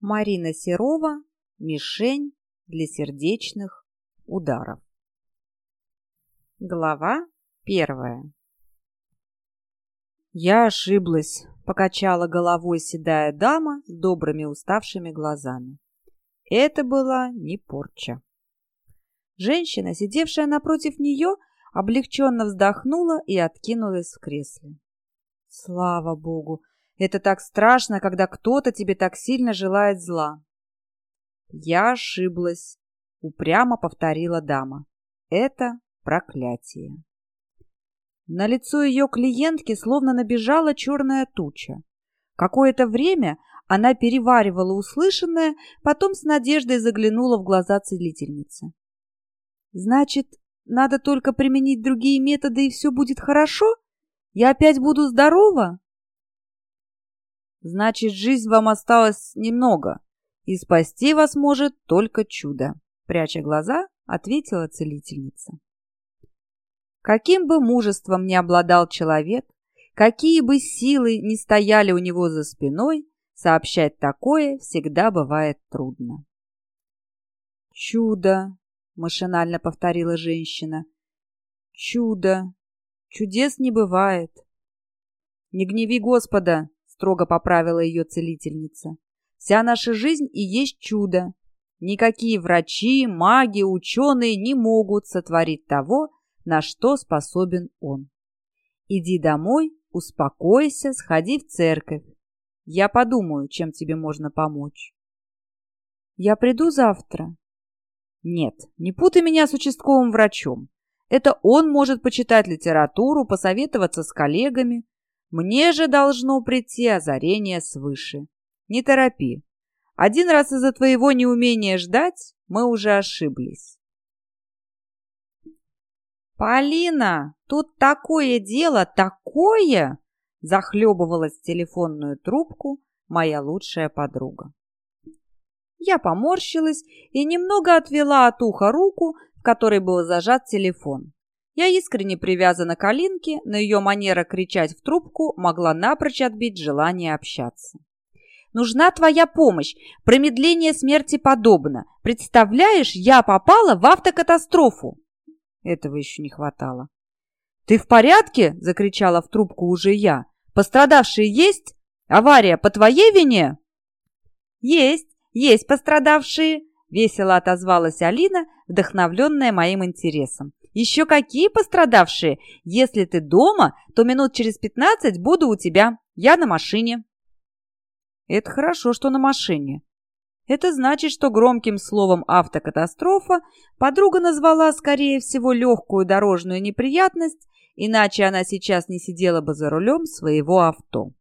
Марина Серова «Мишень для сердечных ударов». Глава первая «Я ошиблась», — покачала головой седая дама с добрыми уставшими глазами. Это была не порча. Женщина, сидевшая напротив нее, облегченно вздохнула и откинулась в кресле. «Слава Богу! Это так страшно, когда кто-то тебе так сильно желает зла. Я ошиблась, упрямо повторила дама. Это проклятие. На лицо ее клиентки словно набежала черная туча. Какое-то время она переваривала услышанное, потом с надеждой заглянула в глаза целительницы. «Значит, надо только применить другие методы, и все будет хорошо? Я опять буду здорова?» Значит, жизнь вам осталось немного, и спасти вас может только чудо, пряча глаза, ответила целительница. Каким бы мужеством ни обладал человек, какие бы силы ни стояли у него за спиной, сообщать такое всегда бывает трудно. «Чудо!» — машинально повторила женщина. «Чудо! Чудес не бывает!» «Не гневи Господа!» Строго поправила ее целительница. Вся наша жизнь и есть чудо. Никакие врачи, маги, ученые не могут сотворить того, на что способен он. Иди домой, успокойся, сходи в церковь. Я подумаю, чем тебе можно помочь. Я приду завтра. Нет, не путай меня с участковым врачом. Это он может почитать литературу, посоветоваться с коллегами, мне же должно прийти озарение свыше. Не торопи. Один раз из-за твоего неумения ждать мы уже ошиблись. «Полина, тут такое дело, такое!» Захлебывалась телефонную трубку моя лучшая подруга. Я поморщилась и немного отвела от уха руку, в которой был зажат телефон. Я искренне привязана к Алинке, но ее манера кричать в трубку могла напрочь отбить желание общаться. «Нужна твоя помощь. Промедление смерти подобно. Представляешь, я попала в автокатастрофу!» Этого еще не хватало. «Ты в порядке?» – закричала в трубку уже я. «Пострадавшие есть? Авария по твоей вине?» «Есть, есть пострадавшие!» – весело отозвалась Алина, вдохновленная моим интересом. Еще какие пострадавшие? Если ты дома, то минут через пятнадцать буду у тебя. Я на машине. Это хорошо, что на машине. Это значит, что громким словом «автокатастрофа» подруга назвала, скорее всего, легкую дорожную неприятность, иначе она сейчас не сидела бы за рулем своего авто.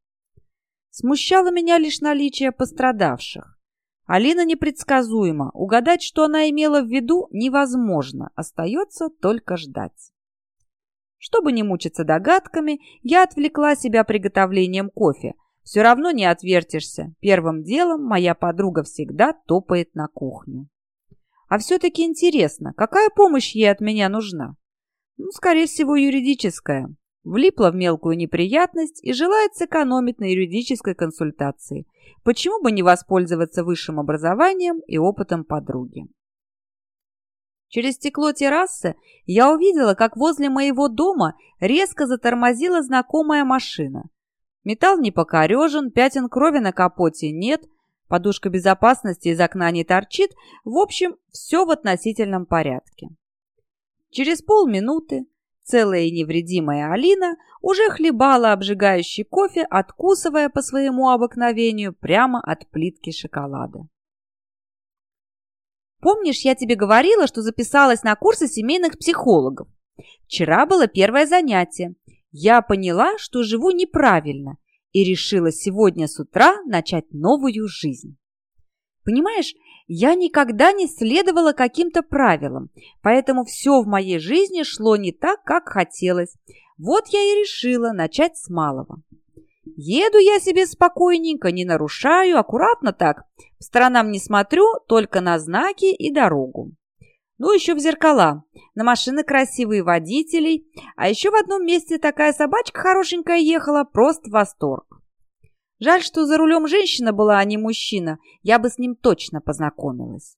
Смущало меня лишь наличие пострадавших. Алина непредсказуема. Угадать, что она имела в виду, невозможно. Остается только ждать. Чтобы не мучиться догадками, я отвлекла себя приготовлением кофе. Все равно не отвертишься. Первым делом моя подруга всегда топает на кухню. А все-таки интересно, какая помощь ей от меня нужна? Ну, скорее всего, юридическая. Влипла в мелкую неприятность и желает сэкономить на юридической консультации. Почему бы не воспользоваться высшим образованием и опытом подруги? Через стекло террасы я увидела, как возле моего дома резко затормозила знакомая машина. Металл не покорежен, пятен крови на капоте нет, подушка безопасности из окна не торчит. В общем, все в относительном порядке. Через полминуты Целая и невредимая Алина уже хлебала обжигающий кофе, откусывая по своему обыкновению прямо от плитки шоколада. «Помнишь, я тебе говорила, что записалась на курсы семейных психологов? Вчера было первое занятие. Я поняла, что живу неправильно и решила сегодня с утра начать новую жизнь. Понимаешь, я никогда не следовала каким-то правилам, поэтому все в моей жизни шло не так, как хотелось. Вот я и решила начать с малого. Еду я себе спокойненько, не нарушаю, аккуратно так. По сторонам не смотрю, только на знаки и дорогу. Ну, еще в зеркала. На машины красивые водителей. А еще в одном месте такая собачка хорошенькая ехала, просто восторг. Жаль, что за рулем женщина была, а не мужчина. Я бы с ним точно познакомилась.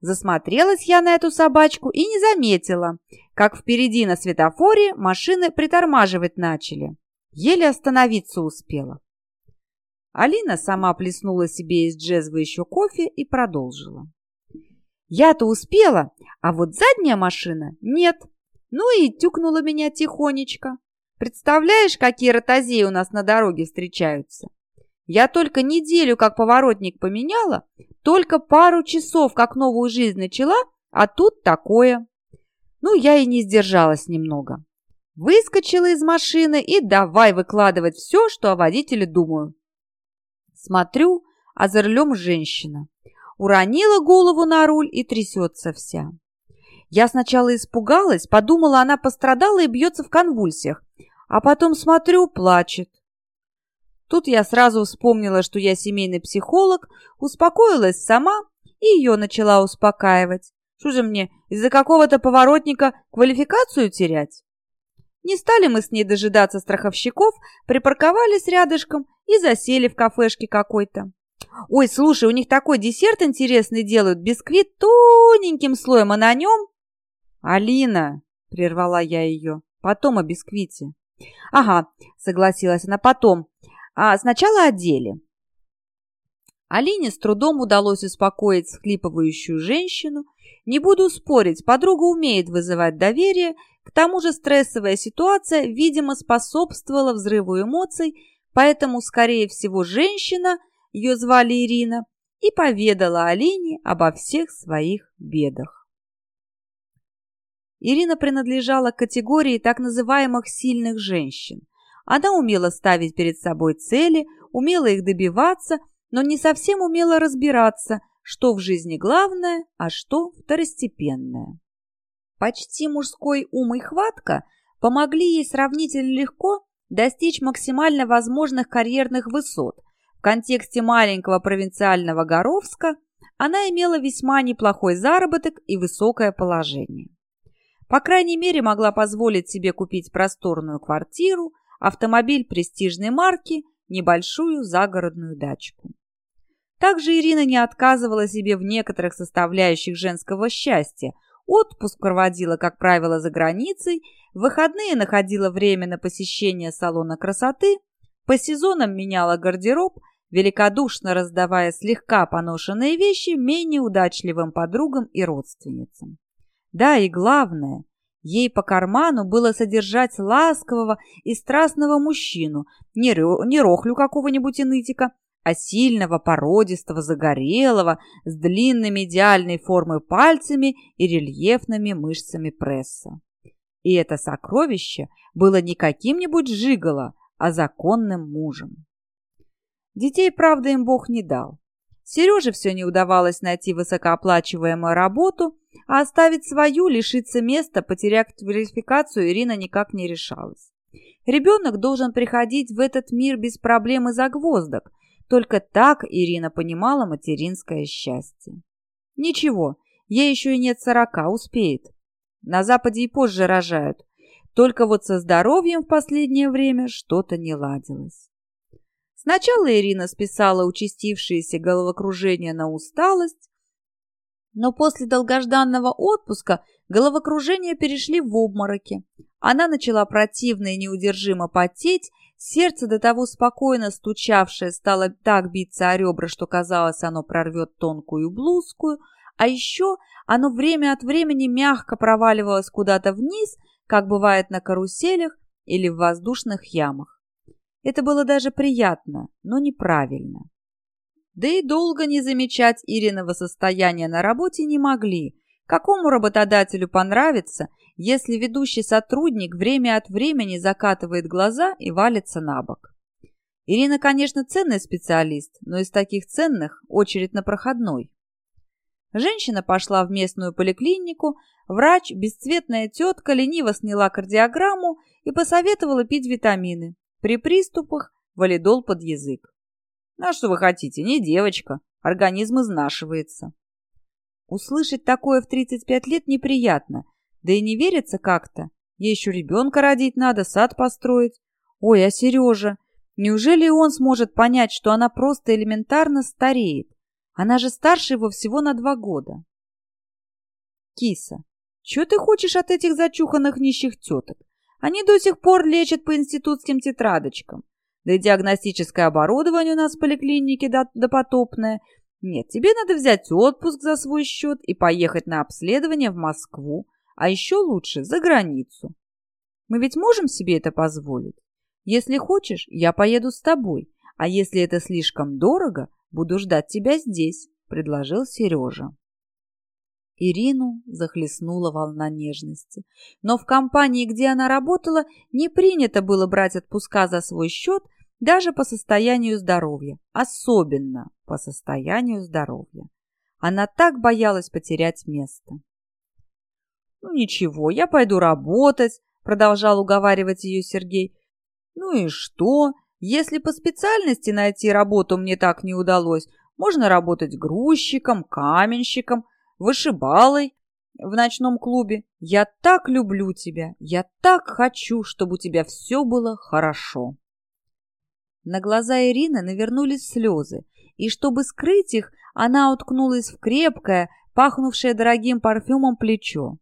Засмотрелась я на эту собачку и не заметила, как впереди на светофоре машины притормаживать начали. Еле остановиться успела. Алина сама плеснула себе из джезва еще кофе и продолжила. Я-то успела, а вот задняя машина нет. Ну и тюкнула меня тихонечко. Представляешь, какие ротозеи у нас на дороге встречаются? Я только неделю как поворотник поменяла, только пару часов как новую жизнь начала, а тут такое. Ну, я и не сдержалась немного. Выскочила из машины и давай выкладывать все, что о водителе думаю. Смотрю, а за рулем женщина. Уронила голову на руль и трясется вся. Я сначала испугалась, подумала, она пострадала и бьется в конвульсиях, а потом смотрю, плачет. Тут я сразу вспомнила, что я семейный психолог, успокоилась сама и ее начала успокаивать. Что же мне, из-за какого-то поворотника квалификацию терять? Не стали мы с ней дожидаться страховщиков, припарковались рядышком и засели в кафешке какой-то. Ой, слушай, у них такой десерт интересный делают, бисквит тоненьким слоем, а на нем... Алина, прервала я ее, потом о бисквите. Ага, согласилась она, потом. А сначала о деле. Алине с трудом удалось успокоить схлипывающую женщину. Не буду спорить, подруга умеет вызывать доверие, к тому же стрессовая ситуация, видимо, способствовала взрыву эмоций, поэтому, скорее всего, женщина, ее звали Ирина, и поведала Алине обо всех своих бедах. Ирина принадлежала к категории так называемых «сильных женщин». Она умела ставить перед собой цели, умела их добиваться, но не совсем умела разбираться, что в жизни главное, а что второстепенное. Почти мужской ум и хватка помогли ей сравнительно легко достичь максимально возможных карьерных высот. В контексте маленького провинциального Горовска она имела весьма неплохой заработок и высокое положение. По крайней мере, могла позволить себе купить просторную квартиру, автомобиль престижной марки, небольшую загородную дачку. Также Ирина не отказывала себе в некоторых составляющих женского счастья. Отпуск проводила, как правило, за границей, в выходные находила время на посещение салона красоты, по сезонам меняла гардероб, великодушно раздавая слегка поношенные вещи менее удачливым подругам и родственницам. Да, и главное, Ей по карману было содержать ласкового и страстного мужчину, не, не рохлю какого-нибудь инытика, а сильного, породистого, загорелого, с длинными идеальной формы пальцами и рельефными мышцами пресса. И это сокровище было не каким-нибудь жиголо, а законным мужем. Детей, правда, им Бог не дал. Сереже все не удавалось найти высокооплачиваемую работу, а оставить свою, лишиться места, потерять квалификацию Ирина никак не решалась. Ребенок должен приходить в этот мир без проблем и загвоздок. Только так Ирина понимала материнское счастье. Ничего, ей еще и нет сорока, успеет. На Западе и позже рожают. Только вот со здоровьем в последнее время что-то не ладилось. Сначала Ирина списала участившееся головокружение на усталость, но после долгожданного отпуска головокружения перешли в обмороки. Она начала противно и неудержимо потеть, сердце до того спокойно стучавшее стало так биться о ребра, что казалось, оно прорвет тонкую блузку, а еще оно время от времени мягко проваливалось куда-то вниз, как бывает на каруселях или в воздушных ямах. Это было даже приятно, но неправильно. Да и долго не замечать Ириного состояния на работе не могли. Какому работодателю понравится, если ведущий сотрудник время от времени закатывает глаза и валится на бок? Ирина, конечно, ценный специалист, но из таких ценных очередь на проходной. Женщина пошла в местную поликлинику, врач, бесцветная тетка, лениво сняла кардиограмму и посоветовала пить витамины. При приступах валидол под язык. Ну, а что вы хотите, не девочка, организм изнашивается. Услышать такое в 35 лет неприятно, да и не верится как-то. Ей еще ребенка родить надо, сад построить. Ой, а Сережа? Неужели он сможет понять, что она просто элементарно стареет? Она же старше его всего на два года. Киса, что ты хочешь от этих зачуханных нищих теток? Они до сих пор лечат по институтским тетрадочкам. Да и диагностическое оборудование у нас в поликлинике допотопное. Нет, тебе надо взять отпуск за свой счет и поехать на обследование в Москву, а еще лучше за границу. Мы ведь можем себе это позволить? Если хочешь, я поеду с тобой, а если это слишком дорого, буду ждать тебя здесь», — предложил Сережа. Ирину захлестнула волна нежности. Но в компании, где она работала, не принято было брать отпуска за свой счет даже по состоянию здоровья, особенно по состоянию здоровья. Она так боялась потерять место. «Ну ничего, я пойду работать», — продолжал уговаривать ее Сергей. Ну и что? Если по специальности найти работу мне так не удалось, можно работать грузчиком, каменщиком, вышибалой в ночном клубе. Я так люблю тебя, я так хочу, чтобы у тебя все было хорошо. На глаза Ирины навернулись слезы, и чтобы скрыть их, она уткнулась в крепкое, пахнувшее дорогим парфюмом плечо.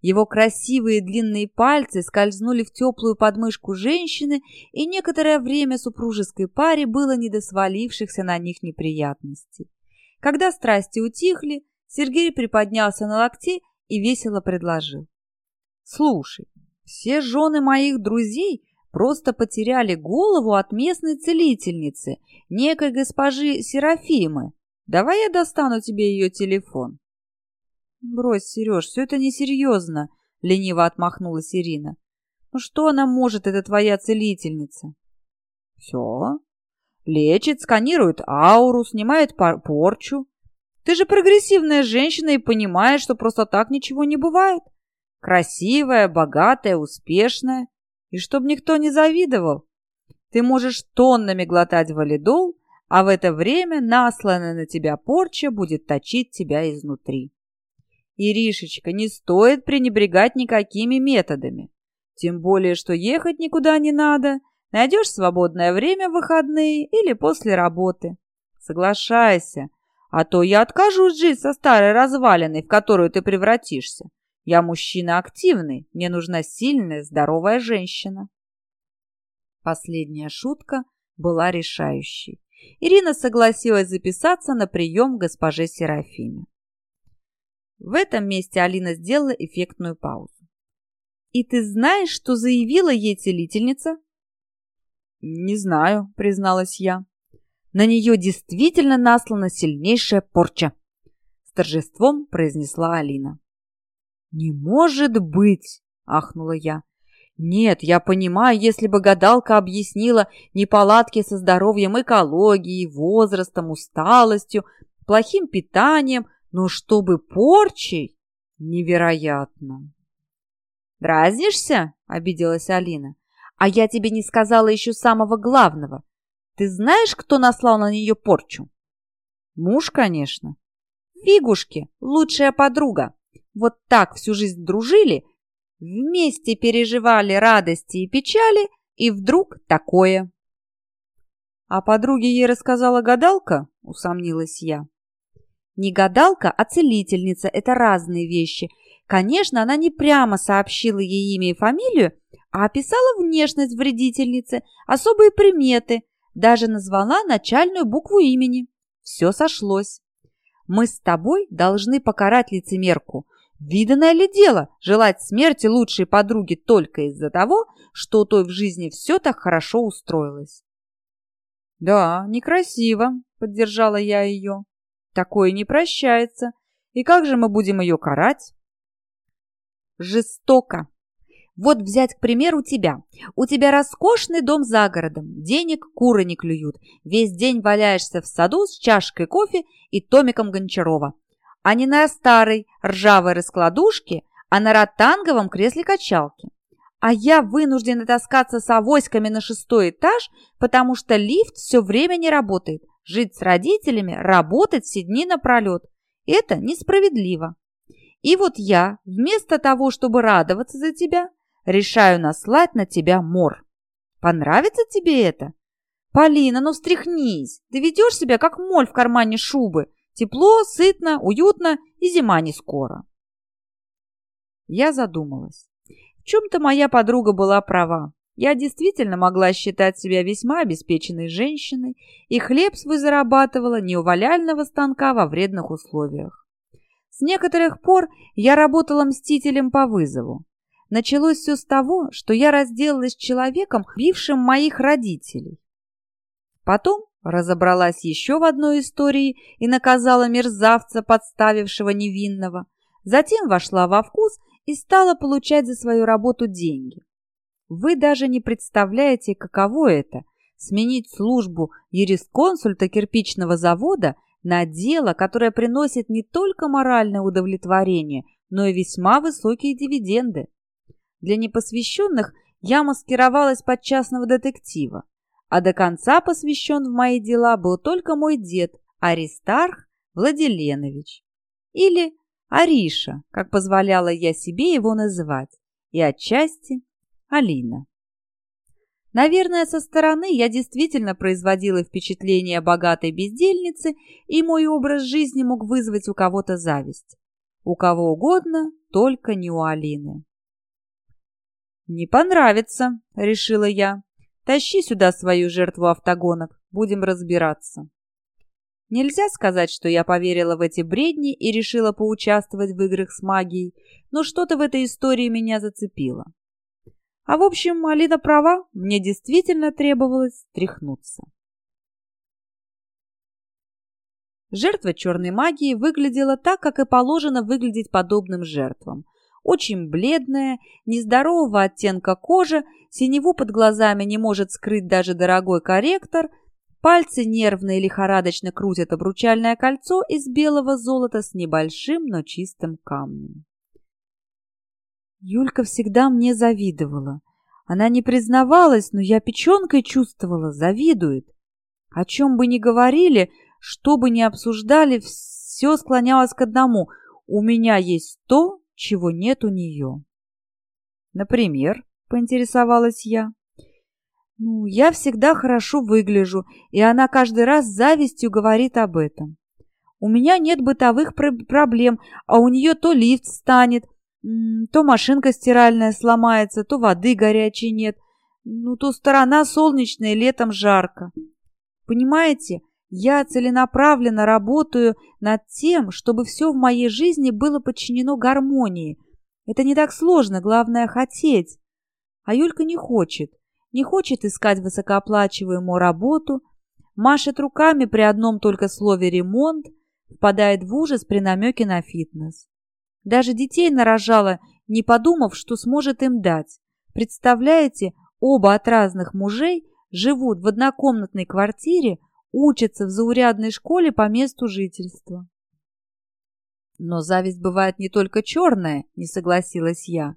Его красивые длинные пальцы скользнули в теплую подмышку женщины, и некоторое время супружеской паре было не до свалившихся на них неприятностей. Когда страсти утихли, Сергей приподнялся на локте и весело предложил. «Слушай, все жены моих друзей просто потеряли голову от местной целительницы, некой госпожи Серафимы. Давай я достану тебе ее телефон». «Брось, Сереж, все это несерьезно», — лениво отмахнулась Ирина. «Ну что она может, эта твоя целительница?» «Все. Лечит, сканирует ауру, снимает порчу. Ты же прогрессивная женщина и понимаешь, что просто так ничего не бывает. Красивая, богатая, успешная. И чтоб никто не завидовал. Ты можешь тоннами глотать валидол, а в это время насланная на тебя порча будет точить тебя изнутри. Иришечка, не стоит пренебрегать никакими методами. Тем более, что ехать никуда не надо. Найдешь свободное время в выходные или после работы. Соглашайся, а то я откажусь жить со старой развалиной, в которую ты превратишься. Я мужчина активный, мне нужна сильная, здоровая женщина. Последняя шутка была решающей. Ирина согласилась записаться на прием госпоже Серафиме. В этом месте Алина сделала эффектную паузу. «И ты знаешь, что заявила ей целительница?» «Не знаю», — призналась я. «На нее действительно наслана сильнейшая порча», — с торжеством произнесла Алина. «Не может быть!» — ахнула я. «Нет, я понимаю, если бы гадалка объяснила неполадки со здоровьем, экологией, возрастом, усталостью, плохим питанием, но чтобы порчей? Невероятно. «Дразнишься?» — обиделась Алина. «А я тебе не сказала еще самого главного. Ты знаешь, кто наслал на нее порчу?» «Муж, конечно». «Фигушки, лучшая подруга. Вот так всю жизнь дружили, вместе переживали радости и печали, и вдруг такое». «А подруге ей рассказала гадалка?» — усомнилась я. Не гадалка, а целительница – это разные вещи. Конечно, она не прямо сообщила ей имя и фамилию, а описала внешность вредительницы, особые приметы, даже назвала начальную букву имени. Все сошлось. Мы с тобой должны покарать лицемерку. Виданное ли дело желать смерти лучшей подруги только из-за того, что у той в жизни все так хорошо устроилось? «Да, некрасиво», — поддержала я ее. Такое не прощается. И как же мы будем ее карать? Жестоко. Вот взять, к примеру, тебя. У тебя роскошный дом за городом, денег куры не клюют. Весь день валяешься в саду с чашкой кофе и томиком Гончарова. А не на старой ржавой раскладушке, а на ротанговом кресле качалки. А я вынуждена таскаться с авоськами на шестой этаж, потому что лифт все время не работает. Жить с родителями, работать все дни напролет. Это несправедливо. И вот я, вместо того, чтобы радоваться за тебя, решаю наслать на тебя мор. Понравится тебе это? «Полина, ну встряхнись! Ты ведешь себя, как моль в кармане шубы. Тепло, сытно, уютно и зима не скоро». Я задумалась. В чем-то моя подруга была права. Я действительно могла считать себя весьма обеспеченной женщиной, и хлеб свой зарабатывала не у валяльного станка во вредных условиях. С некоторых пор я работала мстителем по вызову. Началось все с того, что я разделалась с человеком, бившим моих родителей. Потом разобралась еще в одной истории и наказала мерзавца, подставившего невинного. Затем вошла во вкус и стала получать за свою работу деньги. Вы даже не представляете, каково это – сменить службу юрисконсульта кирпичного завода на дело, которое приносит не только моральное удовлетворение, но и весьма высокие дивиденды. Для непосвященных я маскировалась под частного детектива, а до конца посвящен в мои дела был только мой дед Аристарх Владиленович. Или Ариша, как позволяла я себе его называть, и отчасти Алина. Наверное, со стороны я действительно производила впечатление богатой бездельницы, и мой образ жизни мог вызвать у кого-то зависть. У кого угодно, только не у Алины. «Не понравится», — решила я. «Тащи сюда свою жертву автогонок, будем разбираться». Нельзя сказать, что я поверила в эти бредни и решила поучаствовать в играх с магией, но что-то в этой истории меня зацепило. А в общем, Алина права, мне действительно требовалось тряхнуться. Жертва черной магии выглядела так, как и положено выглядеть подобным жертвам. Очень бледная, нездорового оттенка кожи, синеву под глазами не может скрыть даже дорогой корректор, пальцы нервно и лихорадочно крутят обручальное кольцо из белого золота с небольшим, но чистым камнем. Юлька всегда мне завидовала. Она не признавалась, но я печенкой чувствовала, завидует. О чем бы ни говорили, что бы ни обсуждали, все склонялось к одному. У меня есть то, чего нет у нее. Например, поинтересовалась я. Ну, я всегда хорошо выгляжу, и она каждый раз с завистью говорит об этом. У меня нет бытовых проблем, а у нее то лифт станет, то машинка стиральная сломается, то воды горячей нет. Ну, то сторона солнечная, летом жарко. Понимаете, я целенаправленно работаю над тем, чтобы все в моей жизни было подчинено гармонии. Это не так сложно, главное хотеть. А Юлька не хочет. Не хочет искать высокооплачиваемую работу, машет руками при одном только слове «ремонт», впадает в ужас при намеке на фитнес. Даже детей нарожала, не подумав, что сможет им дать. Представляете, оба от разных мужей живут в однокомнатной квартире, учатся в заурядной школе по месту жительства. Но зависть бывает не только черная, не согласилась я.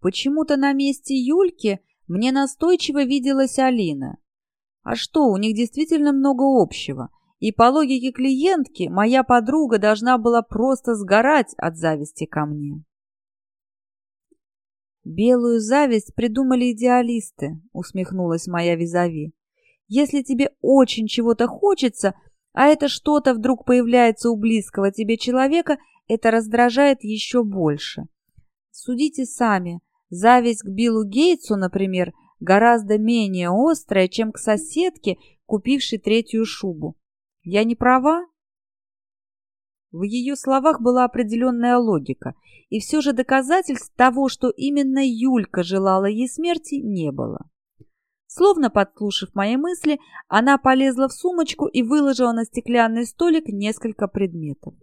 Почему-то на месте Юльки мне настойчиво виделась Алина. А что, у них действительно много общего. И по логике клиентки, моя подруга должна была просто сгорать от зависти ко мне. «Белую зависть придумали идеалисты», — усмехнулась моя визави. «Если тебе очень чего-то хочется, а это что-то вдруг появляется у близкого тебе человека, это раздражает еще больше. Судите сами. Зависть к Биллу Гейтсу, например, гораздо менее острая, чем к соседке, купившей третью шубу. Я не права? В ее словах была определенная логика, и все же доказательств того, что именно Юлька желала ей смерти, не было. Словно подслушав мои мысли, она полезла в сумочку и выложила на стеклянный столик несколько предметов.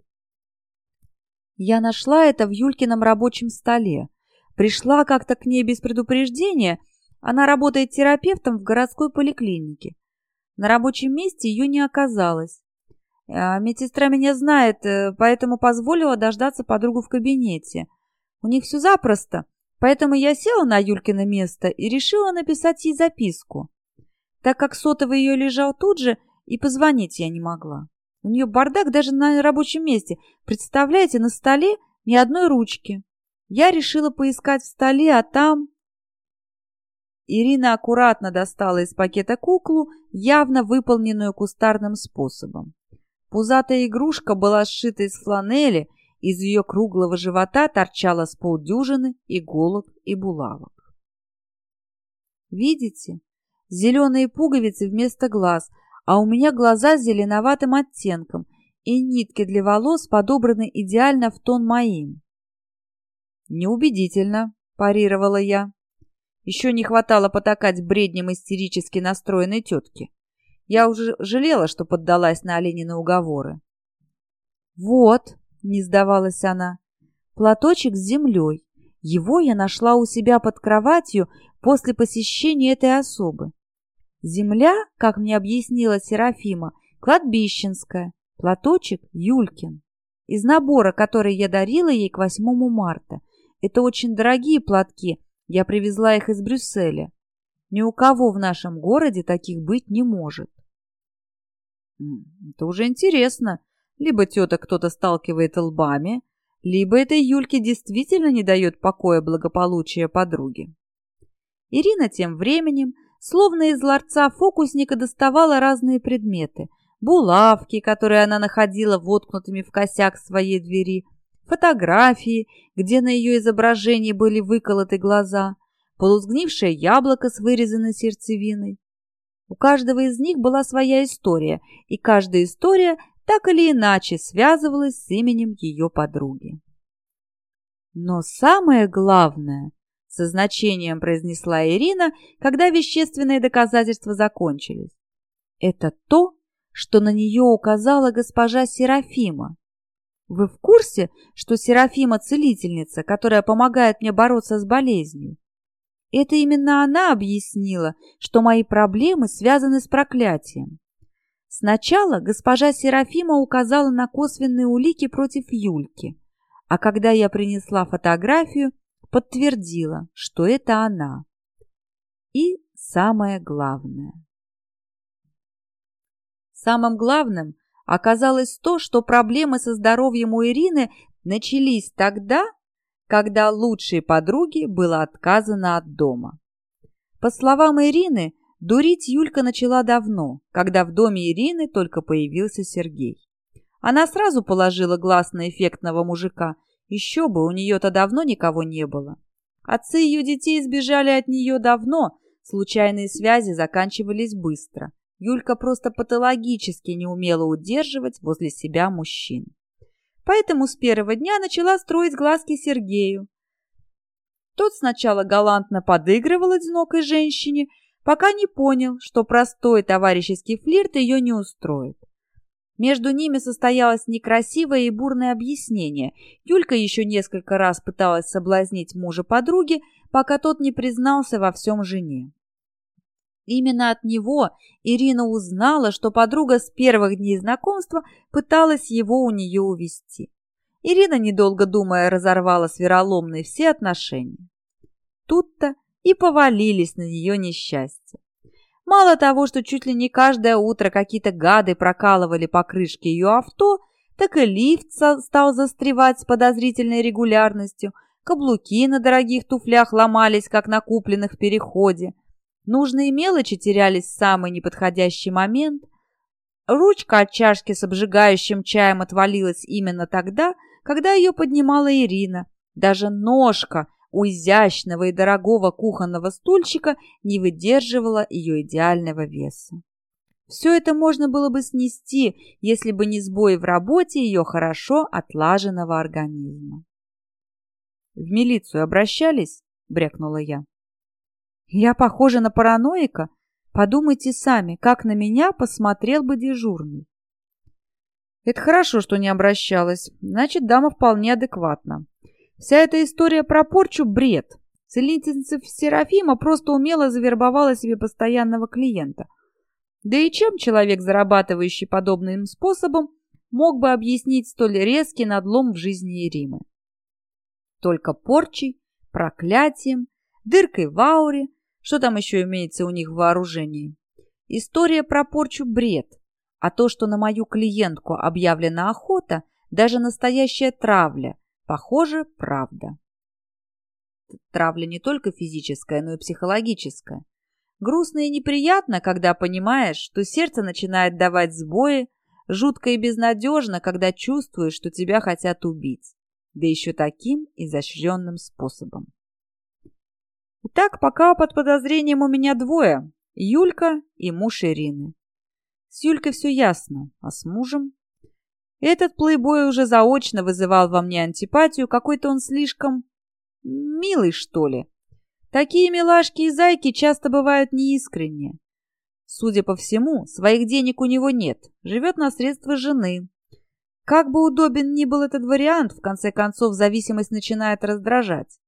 Я нашла это в Юлькином рабочем столе. Пришла как-то к ней без предупреждения. Она работает терапевтом в городской поликлинике. На рабочем месте ее не оказалось. А медсестра меня знает, э, поэтому позволила дождаться подругу в кабинете. У них все запросто, поэтому я села на Юлькино место и решила написать ей записку. Так как сотовый ее лежал тут же, и позвонить я не могла. У нее бардак даже на рабочем месте. Представляете, на столе ни одной ручки. Я решила поискать в столе, а там... Ирина аккуратно достала из пакета куклу, явно выполненную кустарным способом. Пузатая игрушка была сшита из фланели, из ее круглого живота торчало с полдюжины иголок и булавок. Видите? Зеленые пуговицы вместо глаз, а у меня глаза с зеленоватым оттенком, и нитки для волос подобраны идеально в тон моим. «Неубедительно», – парировала я. Еще не хватало потакать бреднем истерически настроенной тетки. Я уже жалела, что поддалась на оленины уговоры. «Вот», — не сдавалась она, — «платочек с землей. Его я нашла у себя под кроватью после посещения этой особы. Земля, как мне объяснила Серафима, кладбищенская, платочек Юлькин. Из набора, который я дарила ей к 8 марта. Это очень дорогие платки, я привезла их из Брюсселя. Ни у кого в нашем городе таких быть не может. Это уже интересно. Либо тетя кто-то сталкивает лбами, либо этой Юльке действительно не дает покоя благополучия подруги. Ирина тем временем, словно из ларца фокусника, доставала разные предметы. Булавки, которые она находила воткнутыми в косяк своей двери, фотографии, где на ее изображении были выколоты глаза, полузгнившее яблоко с вырезанной сердцевиной. У каждого из них была своя история, и каждая история так или иначе связывалась с именем ее подруги. Но самое главное, со значением произнесла Ирина, когда вещественные доказательства закончились, это то, что на нее указала госпожа Серафима. Вы в курсе, что Серафима целительница, которая помогает мне бороться с болезнью? Это именно она объяснила, что мои проблемы связаны с проклятием. Сначала госпожа Серафима указала на косвенные улики против Юльки, а когда я принесла фотографию, подтвердила, что это она. И самое главное. Самым главным Оказалось то, что проблемы со здоровьем у Ирины начались тогда, когда лучшей подруге было отказано от дома. По словам Ирины, дурить Юлька начала давно, когда в доме Ирины только появился Сергей. Она сразу положила глаз на эффектного мужика, еще бы, у нее-то давно никого не было. Отцы ее детей сбежали от нее давно, случайные связи заканчивались быстро – Юлька просто патологически не умела удерживать возле себя мужчин. Поэтому с первого дня начала строить глазки Сергею. Тот сначала галантно подыгрывал одинокой женщине, пока не понял, что простой товарищеский флирт ее не устроит. Между ними состоялось некрасивое и бурное объяснение. Юлька еще несколько раз пыталась соблазнить мужа подруги, пока тот не признался во всем жене. Именно от него Ирина узнала, что подруга с первых дней знакомства пыталась его у нее увести. Ирина, недолго думая, разорвала с Вероломной все отношения. Тут-то и повалились на нее несчастья. Мало того, что чуть ли не каждое утро какие-то гады прокалывали покрышки ее авто, так и лифт стал застревать с подозрительной регулярностью, каблуки на дорогих туфлях ломались, как на купленных в переходе, Нужные мелочи терялись в самый неподходящий момент. Ручка от чашки с обжигающим чаем отвалилась именно тогда, когда ее поднимала Ирина. Даже ножка у изящного и дорогого кухонного стульчика не выдерживала ее идеального веса. Все это можно было бы снести, если бы не сбой в работе ее хорошо отлаженного организма. «В милицию обращались?» — брякнула я. Я похожа на параноика? Подумайте сами, как на меня посмотрел бы дежурный. Это хорошо, что не обращалась. Значит, дама вполне адекватна. Вся эта история про порчу – бред. Целительница Серафима просто умело завербовала себе постоянного клиента. Да и чем человек, зарабатывающий подобным способом, мог бы объяснить столь резкий надлом в жизни Римы? Только порчей, проклятием, дыркой в ауре, что там еще имеется у них в вооружении? История про порчу – бред. А то, что на мою клиентку объявлена охота, даже настоящая травля, похоже, правда. травля не только физическая, но и психологическая. Грустно и неприятно, когда понимаешь, что сердце начинает давать сбои, жутко и безнадежно, когда чувствуешь, что тебя хотят убить, да еще таким изощренным способом. Итак, пока под подозрением у меня двое – Юлька и муж Ирины. С Юлькой все ясно, а с мужем? Этот плейбой уже заочно вызывал во мне антипатию, какой-то он слишком милый, что ли. Такие милашки и зайки часто бывают неискренние. Судя по всему, своих денег у него нет, живет на средства жены. Как бы удобен ни был этот вариант, в конце концов зависимость начинает раздражать.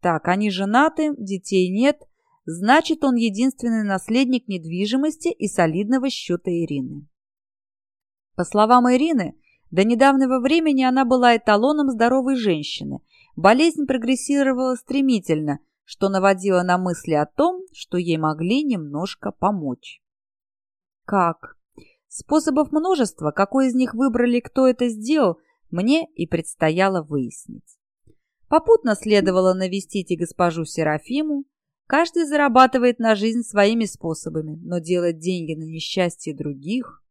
Так, они женаты, детей нет, значит, он единственный наследник недвижимости и солидного счета Ирины. По словам Ирины, до недавнего времени она была эталоном здоровой женщины. Болезнь прогрессировала стремительно, что наводило на мысли о том, что ей могли немножко помочь. Как? Способов множество, какой из них выбрали, кто это сделал, мне и предстояло выяснить. Попутно следовало навестить и госпожу Серафиму. Каждый зарабатывает на жизнь своими способами, но делать деньги на несчастье других...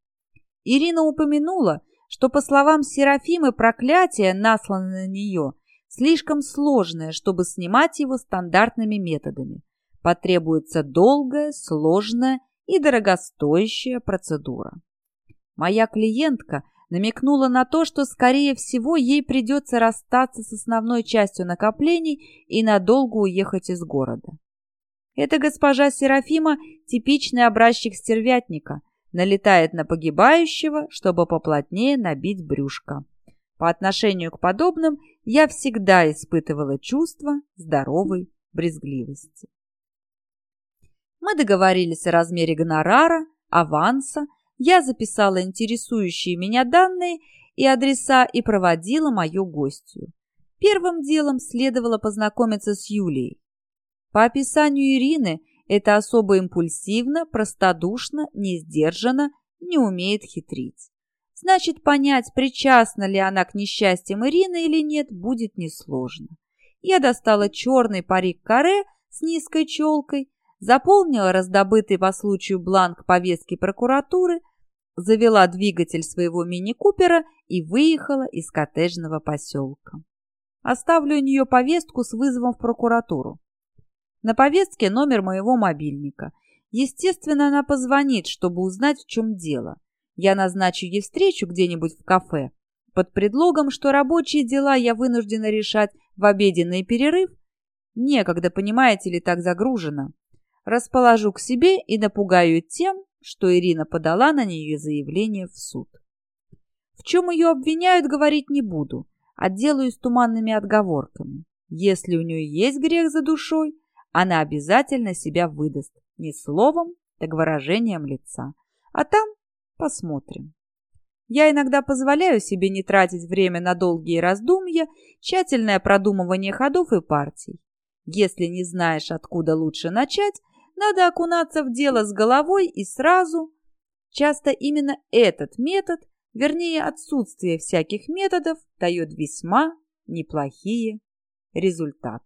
Ирина упомянула, что, по словам Серафимы, проклятие, насланное на нее, слишком сложное, чтобы снимать его стандартными методами. Потребуется долгая, сложная и дорогостоящая процедура. Моя клиентка намекнула на то, что, скорее всего, ей придется расстаться с основной частью накоплений и надолго уехать из города. Эта госпожа Серафима – типичный образчик стервятника – налетает на погибающего, чтобы поплотнее набить брюшко. По отношению к подобным я всегда испытывала чувство здоровой брезгливости. Мы договорились о размере гонорара, аванса, я записала интересующие меня данные и адреса и проводила мою гостью. Первым делом следовало познакомиться с Юлией. По описанию Ирины – это особо импульсивно, простодушно, не сдержанно, не умеет хитрить. Значит, понять, причастна ли она к несчастьям Ирины или нет, будет несложно. Я достала черный парик-каре с низкой челкой, заполнила раздобытый по случаю бланк повестки прокуратуры, завела двигатель своего мини-купера и выехала из коттеджного поселка. Оставлю у нее повестку с вызовом в прокуратуру. На повестке номер моего мобильника. Естественно, она позвонит, чтобы узнать, в чем дело. Я назначу ей встречу где-нибудь в кафе. Под предлогом, что рабочие дела я вынуждена решать в обеденный перерыв, некогда, понимаете ли, так загружено. Расположу к себе и напугаю тем, что Ирина подала на нее заявление в суд. В чем ее обвиняют, говорить не буду, отделаюсь туманными отговорками. Если у нее есть грех за душой, она обязательно себя выдаст. Не словом, так выражением лица. А там посмотрим. Я иногда позволяю себе не тратить время на долгие раздумья, тщательное продумывание ходов и партий. Если не знаешь, откуда лучше начать, надо окунаться в дело с головой и сразу. Часто именно этот метод, вернее отсутствие всяких методов, дает весьма неплохие результаты.